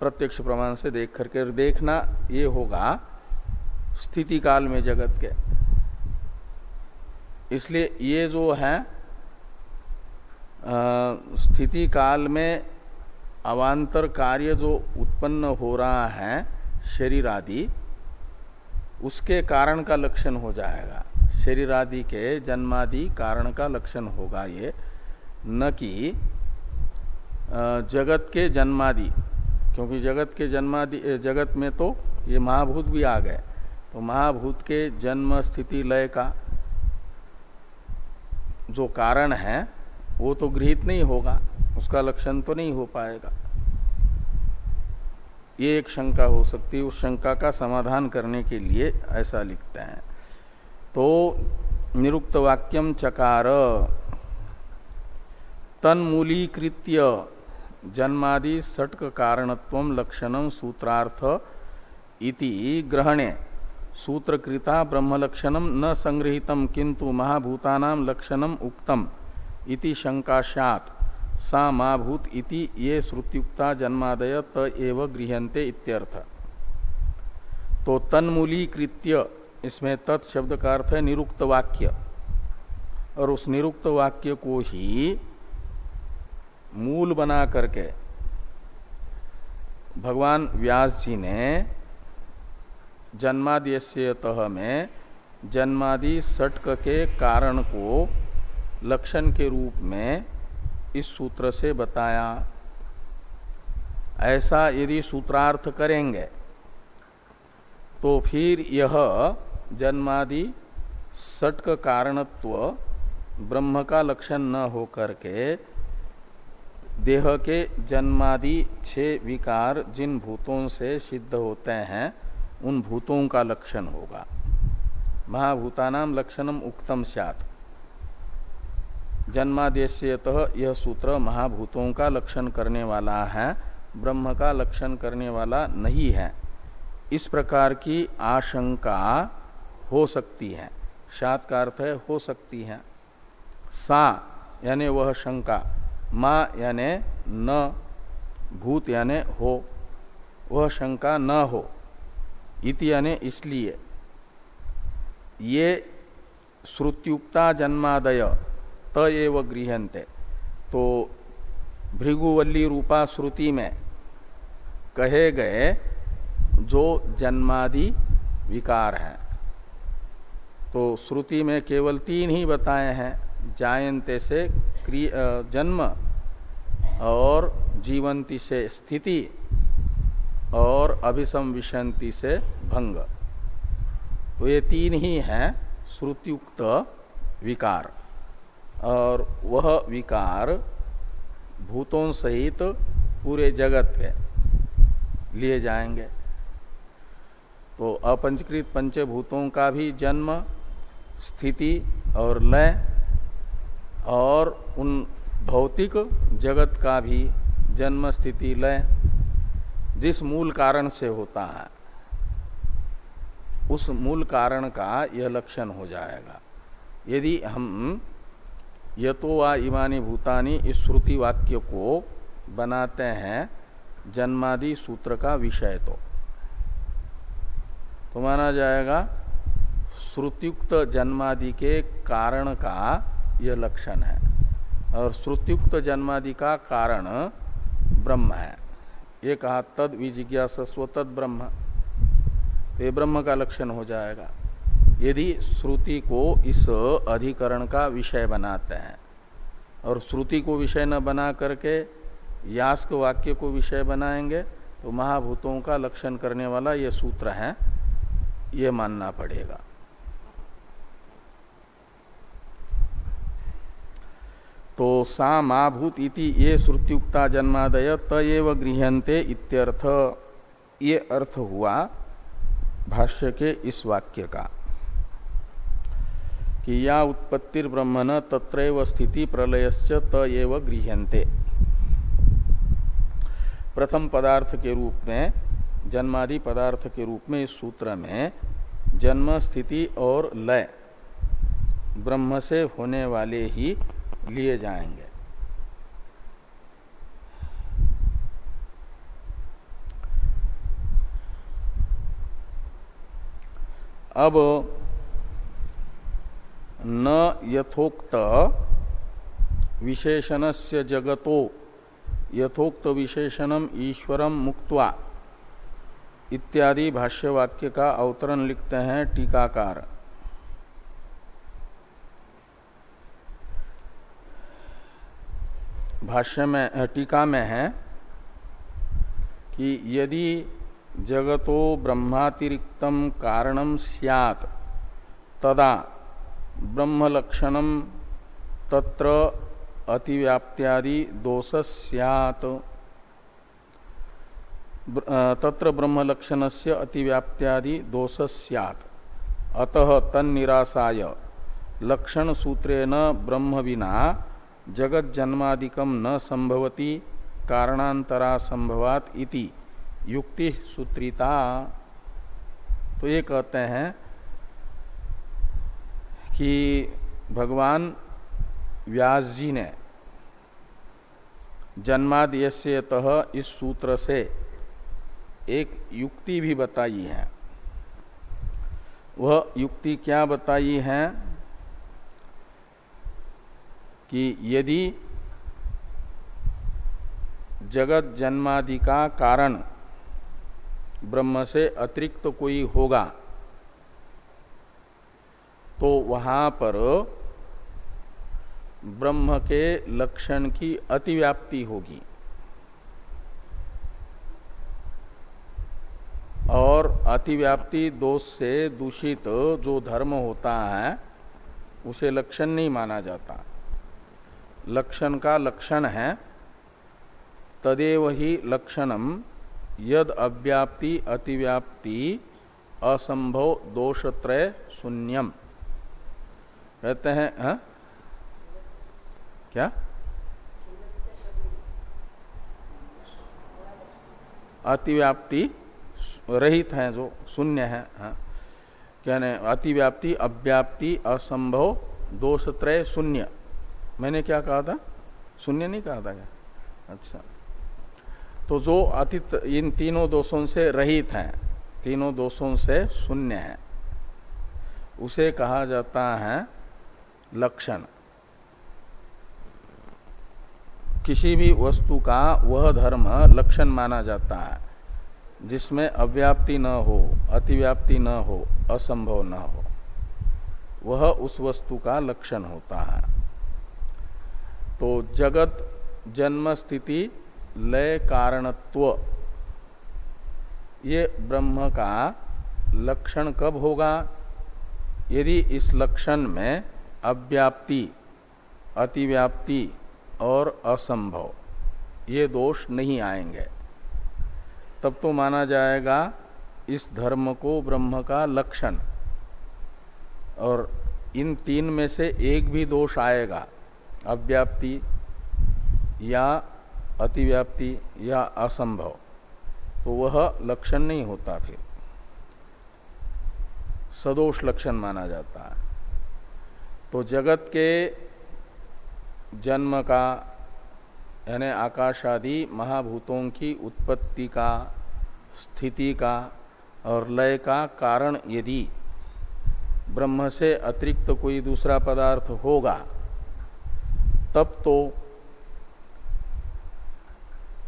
प्रत्यक्ष प्रमाण से देख करके देखना ये होगा स्थिति काल में जगत के। इसलिए ये जो है स्थिति काल में अवान्तर कार्य जो उत्पन्न हो रहा है, शरीर आदि, उसके कारण का लक्षण हो जाएगा। शरीर आदि के जन्मादि कारण का लक्षण होगा ये। न कि जगत के जन्मादि। क्योंकि जगत के जन्मादि जगत में तो ये महाभूत भी आ गए। तो महाभूत के जन्म स्थिति लय का जो कारण है, वो तो गृहित नहीं होगा। उसका लक्षण तो नहीं हो पाएगा। ये एक शंका हो सकती है। उस शंका का समाधान करने के लिए ऐसा लिखते हैं। तो निरुक्त वाक्यम चकार, तन्मूलीकृत्य जन्मादि षटक कारणत्व लक्षण सूत्रार्थ इति ग्रहणे। सूत्रकृता ब्रह्मलक्षणम न संग्रहित किंतु महाभूतानाम लक्षणम उक्तम इति शंकाशात सा महाभूत इति ये श्रुतियुक्ता जन्मादय त एव गृहते इत्यर्थ। तो तन्मूलीकृत्य, इसमें तत्शब्द का अर्थ है निरुक्त वाक्य और उस निरुक्त वाक्य को ही मूल बना करके भगवान व्यास जी ने जन्माद्यतः में जन्मादि सटक के कारण को लक्षण के रूप में इस सूत्र से बताया। ऐसा यदि सूत्रार्थ करेंगे तो फिर यह जन्मादि सटक कारणत्व ब्रह्म का लक्षण न होकर के देह के जन्मादि छह विकार जिन भूतों से सिद्ध होते हैं, उन भूतों का लक्षण होगा। महाभूतानाम लक्षणम उक्तम सत जन्मादेशत यह सूत्र महाभूतों का लक्षण करने वाला है, ब्रह्म का लक्षण करने वाला नहीं है। इस प्रकार की आशंका हो सकती है, सात का अर्थ है हो सकती है। सा, यानी वह शंका मा यानी न, भूत यानी हो, वह शंका न हो, इति यानी इसलिए। ये श्रुत्युक्ता जन्मादय त एव तो भृगुवल्ली रूपा श्रुति में कहे गए जो जन्मादि विकार हैं। तो श्रुति में केवल तीन ही बताए हैं। जायंते से जन्म और जीवंती से स्थिति और अभिसम विशंति से भंग। तो ये तीन ही हैं श्रुतियुक्त विकार। और वह विकार भूतों सहित पूरे जगत के लिए जाएँगे। तो अपंचकृत पंचभूतों का भी जन्म, स्थिति और लय और उन भौतिक जगत का भी जन्म स्थिति लय जिस मूल कारण से होता है, उस मूल कारण का यह लक्षण हो जाएगा। यदि हम यतो वा इमानी भूतानी इस श्रुति वाक्य को बनाते हैं, जन्मादि सूत्र का विषय तो। तो माना जाएगा, श्रुतियुक्त जन्मादि के कारण का यह लक्षण है। और श्रुतियुक्त जन्मादि का कारण ब्रह्म है। ये कहा, तद विजिज्ञासस्व तद ब्रह्म। ये ब्रह्म का लक्षण हो जाएगा। यदि श्रुति को इस अधिकरण का विषय बनाते हैं, और श्रुति को विषय न बना करके यास्क वाक्य को विषय बनाएँगे तो महाभूतों का लक्षण करने वाला ये सूत्र है, ये मानना पड़ेगा। तो सा माभूत इति ये श्रुतियुक्ता जन्मादय तयव गृहते इत्यर्थ। ये अर्थ हुआ भाष्य के इस वाक्य का। कि या उत्पत्तिर ब्रह्मण तत्र स्थिति प्रलयश्च तव गृहते प्रथम पदार्थ के रूप में, जन्मादि पदार्थ के रूप में इस सूत्र में जन्म, स्थिति और लय ब्रह्म से होने वाले ही लिए जाएँगे। अब न यथोक्त विशेषणस्य जगतो, यथोक्त विशेषणम ईश्वरम मुक्त्वा, इत्यादि भाष्यवाक्य का अवतरण लिखते हैं टीकाकार। भाष्य में टीका में है कि यदि जगतो ब्रह्मातिरिक्तम कारणम सियात, तदा ब्रह्मलक्षणम तत्र अतिव्याप्त्यादि दोष सियात। तत्र ब्रह्मलक्षण से अतिव्याप्त्यादि दोष सियात। अतः तन्निराशाय लक्षण सूत्रेण ब्रह्म बिना जगत जन्मादिकम न संभवती, कारणांतरा संभवात इति। युक्ति सूत्रिता। तो ये कहते हैं कि भगवान व्यास जी ने जन्माद्यतः इस सूत्र से एक युक्ति भी बताई है। वह युक्ति क्या बताई है? कि यदि जगत जन्मादि का कारण ब्रह्म से अतिरिक्त तो कोई होगा तो वहाँ पर ब्रह्म के लक्षण की अतिव्याप्ति होगी। और अतिव्याप्ति दोष से दूषित जो धर्म होता है, उसे लक्षण नहीं माना जाता। लक्षण का लक्षण है, तदेव ही लक्षणम यद अव्याप्ति, अतिव्याप्ति, असंभव, दोषत्रय, शून्यम। कहते हैं, हा? क्या? अतिव्याप्ति, रहित हैं जो, शून्य है हाँ। कहने अतिव्याप्ति, अव्याप्ति, असंभव दोष त्रय शून्य। मैंने क्या कहा था? शून्य नहीं कहा था क्या? अच्छा। तो जो अतीत, इन तीनों दोषों से रहित हैं, तीनों दोषों से शून्य है। उसे कहा जाता है लक्षण। किसी भी वस्तु का वह धर्म लक्षण माना जाता है, जिसमें अव्याप्ति न हो, अतिव्याप्ति न हो, असंभव न हो। वह उस वस्तु का लक्षण होता है। तो जगत जन्म स्थिति लय कारणत्व। ये ब्रह्म का लक्षण कब होगा? यदि इस लक्षण में अव्याप्ति, अतिव्याप्ति और असंभव, ये दोष नहीं आएँगे। तब तो माना जाएगा इस धर्म को ब्रह्म का लक्षण। और इन तीन में से एक भी दोष आएगा। अव्याप्ति या अतिव्याप्ति या असंभव। तो वह लक्षण नहीं होता फिर। सदोष लक्षण माना जाता है। तो जगत के जन्म का, यानी आकाश आदि महाभूतों की उत्पत्ति का, स्थिति का और लय का कारण यदि ब्रह्म से अतिरिक्त कोई दूसरा पदार्थ होगा तब तो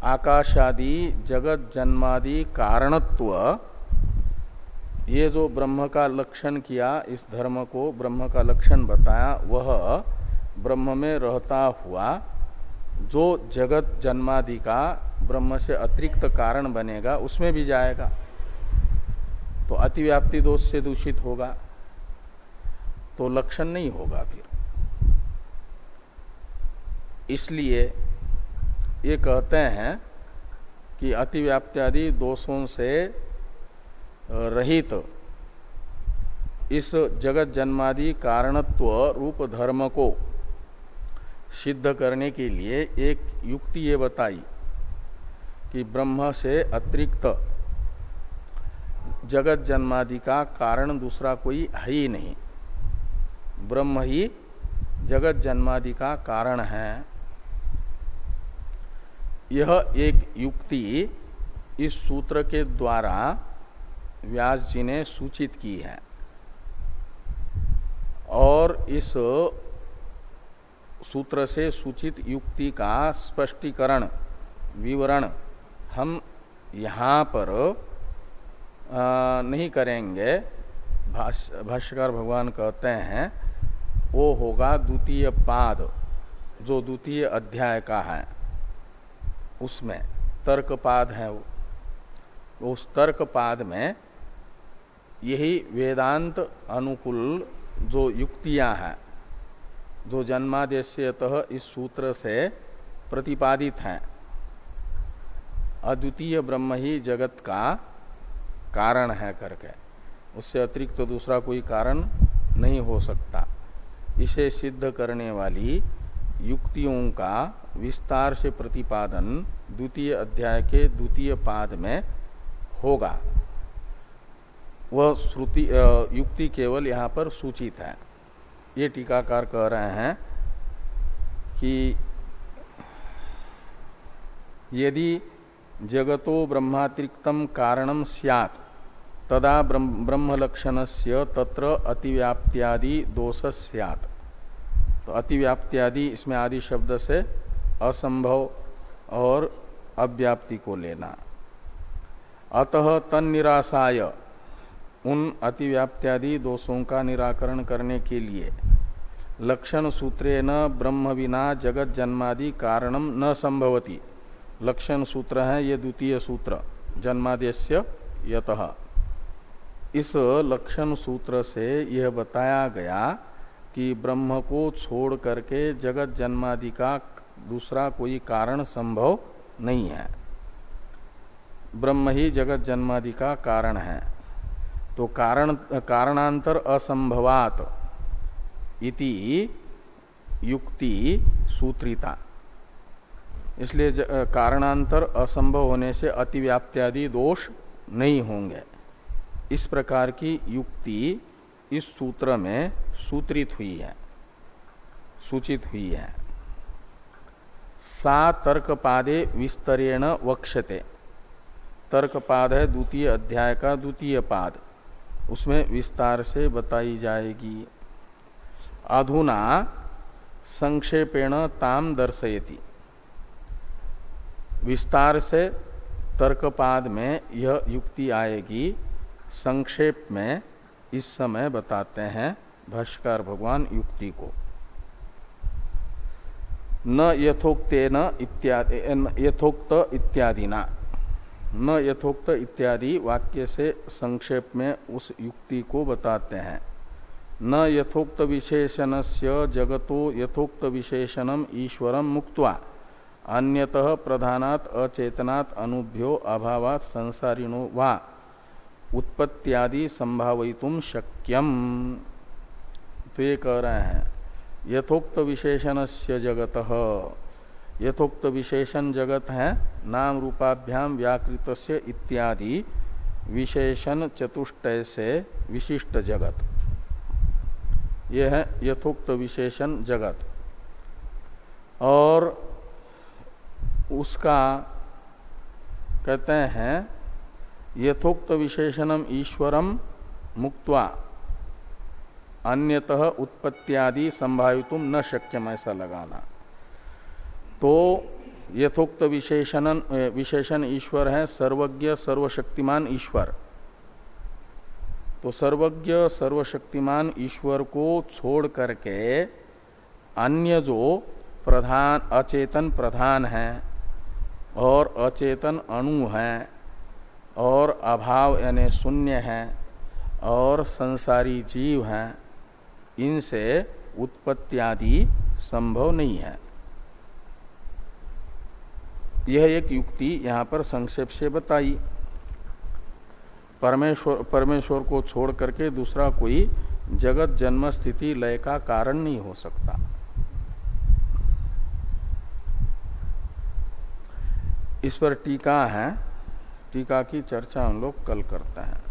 आकाशादि जगत जन्मादि कारणत्व, ये जो ब्रह्म का लक्षण किया, इस धर्म को ब्रह्म का लक्षण बताया, वह ब्रह्म में रहता हुआ, जो जगत जन्मादि का ब्रह्म से अतिरिक्त कारण बनेगा, उसमें भी जाएगा। तो अतिव्याप्ति दोष से दूषित होगा। तो लक्षण नहीं होगा फिर। इसलिए ये कहते हैं कि अतिव्याप्त्यादि दोषों से रहित इस जगत जन्मादि कारणत्व रूप धर्म को सिद्ध करने के लिए एक युक्ति ये बताई कि ब्रह्म से अतिरिक्त जगत जन्मादि का कारण दूसरा कोई है ही नहीं। ब्रह्म ही जगत जन्मादि का कारण है। यह एक युक्ति इस सूत्र के द्वारा व्यास जी ने सूचित की है। और इस सूत्र से सूचित युक्ति का स्पष्टीकरण विवरण हम यहाँ पर आ, नहीं करेंगे। भाष्यकार भगवान कहते हैं वो होगा द्वितीय पाद जो द्वितीय अध्याय का है। उसमें तर्कपाद है उस तर्कपाद में यही वेदांत अनुकूल जो युक्तियाँ हैं, जो जन्मादेशत इस सूत्र से प्रतिपादित हैं। अद्वितीय ब्रह्म ही जगत का कारण है करके। उससे अतिरिक्त तो दूसरा कोई कारण नहीं हो सकता। इसे सिद्ध करने वाली युक्तियों का विस्तार से प्रतिपादन द्वितीय अध्याय के द्वितीय पाद में होगा। वह श्रुति युक्ति केवल यहाँ पर सूचित है। ये टीकाकार कह रहे हैं कि यदि जगतो ब्रह्मातिरिक्तम कारणम सियात, तदा ब्रह्म लक्षण से तत्र अतिव्याप्त्यादि दोष सियात। तो अतिव्याप्त्यादि इसमें आदि शब्द से असंभव और अव्याप्ति को लेना। अतः तन निराशाय उन अतिव्याप्त्यादि दोषों का निराकरण करने के लिए लक्षण सूत्रे न ब्रह्म विना जगत जन्मादि कारणम न संभवती। लक्षण सूत्र है ये द्वितीय सूत्र, जन्मादेश्य यत। इस लक्षण सूत्र से यह बताया गया कि ब्रह्म को छोड़ करके जगत जन्मादि का दूसरा कोई कारण संभव नहीं है। ब्रह्म ही जगत जन्मादि का कारण है। तो कारण, कारणांतर असंभवात इति युक्ति सूत्रिता। इसलिए कारणांतर असंभव होने से अतिव्याप्त्यादि दोष नहीं होंगे। इस प्रकार की युक्ति इस सूत्र में सूत्रित हुई है, सूचित हुई है। सा तर्क पादे विस्तरेण वक्षते तर्क पाद है द्वितीय अध्याय का द्वितीय पाद। उसमें विस्तार से बताई जाएगी। अधुना संक्षेपेण ताम दर्शयति। विस्तार से तर्कपाद में यह युक्ति आएगी। संक्षेप में इस समय बताते हैं भाष्कर भगवान युक्ति को। न यथोक्तेन इत्यादि यथोक्त इत्यादि ना न यथोक्त इत्यादि वाक्य से संक्षेप में उस युक्ति को बताते हैं। न यथोक्त विशेषण से जगतो यथोक्त विशेषणम ईश्वरम मुक्त्वा, अन्यतः प्रधानात अचेतनात् अनुभ्यो अभावात संसारिणो वा, उत्पत्त्यादि संभावितुम शक्यम। तो ये कह रहे हैं यथोक्त विशेषण से जगत। यथोक्त विशेषण जगत है, नाम रूपाभ्याम व्याकृत इत्यादि। विशेषण चतुष्टय से विशिष्ट जगत। यह है यथोक्त विशेषण जगत। और उसका कहते हैं यथोक्त विशेषणम ईश्वरम मुक्त्वा। अन्यतः उत्पत्तियादि संभावितुम न शक्यम ऐसा लगाना। तो यथोक्त विशेषण विशेषण ईश्वर है, सर्वज्ञ, सर्वशक्तिमान ईश्वर। तो सर्वज्ञ, सर्वशक्तिमान ईश्वर को छोड़ करके अन्य जो प्रधान, अचेतन प्रधान है और अचेतन अणु है और अभाव यानी शून्य है और संसारी जीव हैं इनसे उत्पत्ति संभव नहीं है। यह एक युक्ति यहाँ पर संक्षेप से बताई। परमेश्वर परमेश्वर को छोड़ करके दूसरा कोई जगत जन्म स्थिति लय का कारण नहीं हो सकता। इस पर टीका है। टीका की चर्चा हम लोग कल करते हैं।